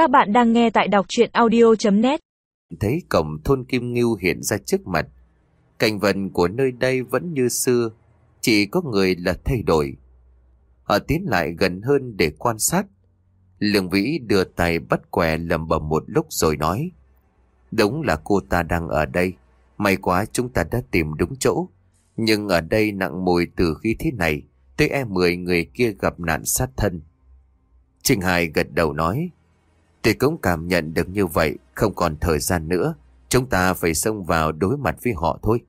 Các bạn đang nghe tại đọc chuyện audio.net Thấy cổng thôn Kim Ngưu hiện ra trước mặt. Cảnh vật của nơi đây vẫn như xưa, chỉ có người là thay đổi. Họ tiến lại gần hơn để quan sát. Lương Vĩ đưa tay bắt què lầm bầm một lúc rồi nói. Đúng là cô ta đang ở đây. May quá chúng ta đã tìm đúng chỗ. Nhưng ở đây nặng mùi từ khi thế này, tới e mười người kia gặp nạn sát thân. Trình Hải gật đầu nói. Tôi cũng cảm nhận được như vậy, không còn thời gian nữa. Chúng ta phải xông vào đối mặt với họ thôi.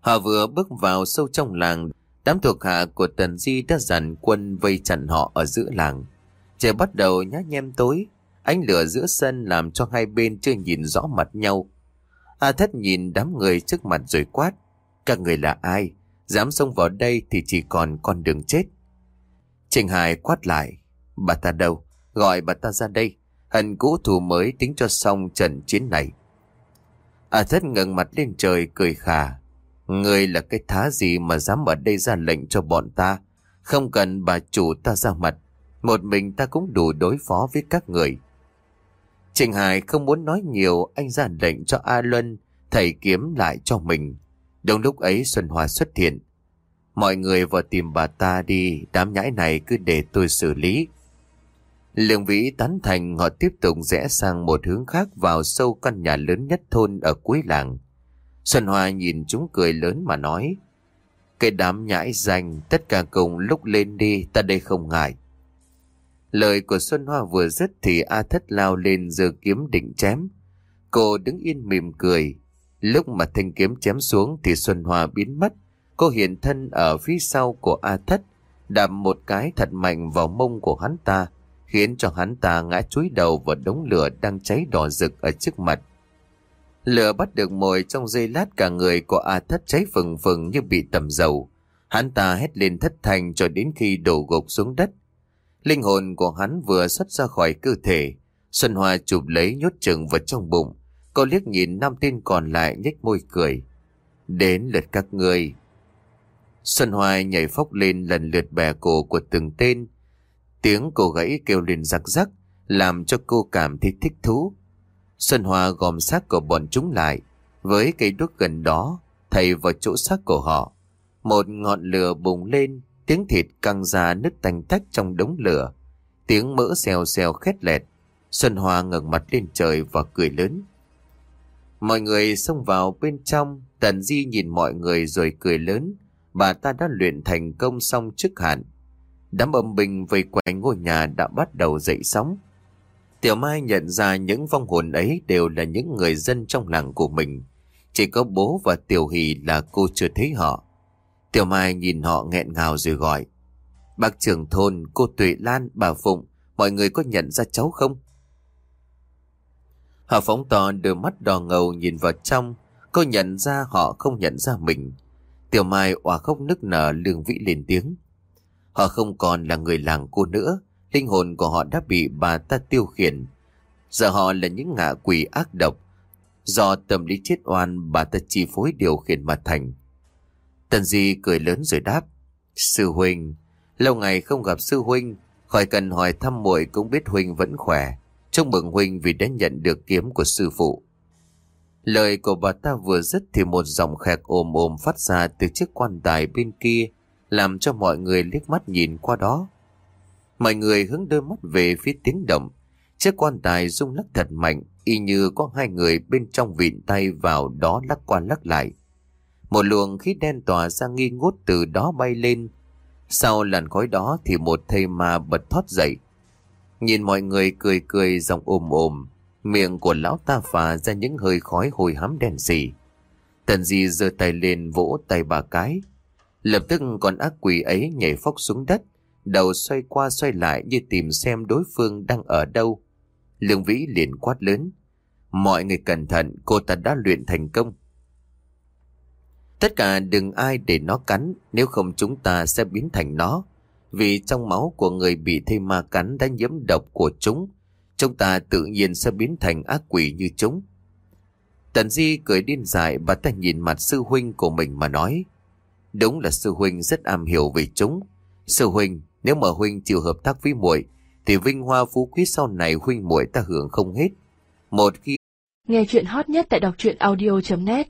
Họ vừa bước vào sâu trong làng, đám thuộc hạ của Tần Di đã dàn quân vây chặn họ ở giữa làng. Trời bắt đầu nhá nhem tối, ánh lửa giữa sân làm cho hai bên chưa nhìn rõ mặt nhau. A thất nhìn đám người trước mặt rồi quát. Các người là ai? Dám xông vào đây thì chỉ còn con đường chết. Trình Hải quát lại. Bà ta đâu? Gọi bà ta ra đây. Hận cũ thù mới tính cho xong trận chiến này. A thất ngẩng mặt lên trời cười khà. Người là cái thá gì mà dám ở đây ra lệnh cho bọn ta. Không cần bà chủ ta ra mặt. Một mình ta cũng đủ đối phó với các người. Trình Hải không muốn nói nhiều, anh ra lệnh cho A Luân, thầy kiếm lại cho mình. Đúng lúc ấy Xuân Hoa xuất hiện. Mọi người vào tìm bà ta đi, đám nhãi này cứ để tôi xử lý. Lương Vĩ tán thành họ tiếp tục rẽ sang một hướng khác vào sâu căn nhà lớn nhất thôn ở cuối làng. Xuân Hoa nhìn chúng cười lớn mà nói. Cái đám nhãi danh, tất cả cùng lúc lên đi, ta đây không ngại. Lời của Xuân Hoa vừa dứt thì A Thất lao lên giơ kiếm định chém. Cô đứng yên mỉm cười. Lúc mà thanh kiếm chém xuống thì Xuân Hoa biến mất. Cô hiện thân ở phía sau của A Thất, đạp một cái thật mạnh vào mông của hắn ta, khiến cho hắn ta ngã chúi đầu vào đống lửa đang cháy đỏ rực ở trước mặt. Lửa bắt được mồi trong giây lát cả người của A Thất cháy phừng phừng như bị tầm dầu. Hắn ta hét lên thất thành cho đến khi đổ gục xuống đất. Linh hồn của hắn vừa xuất ra khỏi cơ thể. Xuân Hoa chụp lấy nhốt chừng vào trong bụng. Cô liếc nhìn năm tên còn lại nhếch môi cười. Đến lượt các người. Xuân Hoa nhảy phóc lên lần lượt bè cổ của từng tên. Tiếng cô gãy kêu lên rắc rắc, làm cho cô cảm thấy thích thú. Xuân Hoa gom xác của bọn chúng lại, với cây đuốc gần đó, thầy vào chỗ xác của họ. Một ngọn lửa bùng lên, tiếng thịt căng ra nứt tanh tách trong đống lửa. Tiếng mỡ xèo xèo khét lẹt. Xuân Hoa ngẩng mặt lên trời và cười lớn. Mọi người xông vào bên trong, Tần Di nhìn mọi người rồi cười lớn. Bà ta đã luyện thành công xong trước hạn. Đám âm binh vây quanh ngôi nhà đã bắt đầu dậy sóng. Tiểu Mai nhận ra những vong hồn ấy đều là những người dân trong làng của mình. Chỉ có bố và Tiểu Hỷ là cô chưa thấy họ. Tiểu Mai nhìn họ nghẹn ngào rồi gọi. Bác trưởng thôn, cô Tuệ Lan, bà Phụng, mọi người có nhận ra cháu không? Họ phóng to đôi mắt đỏ ngầu nhìn vào trong, cô nhận ra họ không nhận ra mình. Tiểu Mai òa khóc nức nở lương vĩ lên tiếng. Họ không còn là người làng cô nữa, linh hồn của họ đã bị bà ta tiêu khiển. Giờ họ là những ngạ quỷ ác độc, do tâm lý chết oan bà ta chi phối điều khiển mà thành. Tần Di cười lớn rồi đáp. Sư Huynh, lâu ngày không gặp Sư Huynh, khỏi cần hỏi thăm muội cũng biết Huynh vẫn khỏe. Chúc mừng Huynh vì đã nhận được kiếm của sư phụ. Lời của bà ta vừa dứt thì một dòng khẹt ồm ồm phát ra từ chiếc quan tài bên kia, làm cho mọi người liếc mắt nhìn qua đó. Mọi người hướng đôi mắt về phía tiếng động. Chiếc quan tài rung lắc thật mạnh, y như có hai người bên trong vịn tay vào đó lắc qua lắc lại. Một luồng khí đen tỏa ra nghi ngút từ đó bay lên. Sau làn khói đó thì một thầy ma bật thoát dậy. Nhìn mọi người cười cười giọng ồm ồm, miệng của lão ta phà ra những hơi khói hồi hám đen xì. Tần Di giơ tay lên vỗ tay bà cái. Lập tức con ác quỷ ấy nhảy phóc xuống đất, đầu xoay qua xoay lại như tìm xem đối phương đang ở đâu. Lương Vĩ liền quát lớn. Mọi người cẩn thận, cô ta đã luyện thành công. Tất cả đừng ai để nó cắn, nếu không chúng ta sẽ biến thành nó. Vì trong máu của người bị thây ma cắn đã nhiễm độc của chúng, chúng ta tự nhiên sẽ biến thành ác quỷ như chúng. Tần Di cười điên dại bà ta nhìn mặt sư huynh của mình mà nói. Đúng là sư huynh rất am hiểu về chúng. Sư huynh, nếu mà huynh chịu hợp tác với muội thì vinh hoa phú quý sau này huynh muội ta hưởng không hết. Một khi Nghe chuyện hot nhất tại đọc truyện audio.net